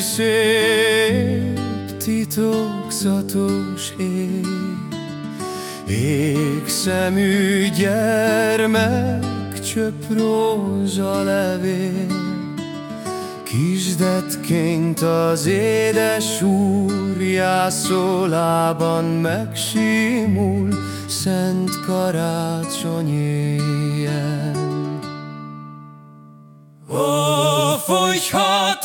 szép, titokzatos ég, Égszemű gyermek, csöpp rózsa levél, Kisdetként az édes úr jászolában megsimul, Szent karácsony éjjel. wo ich hart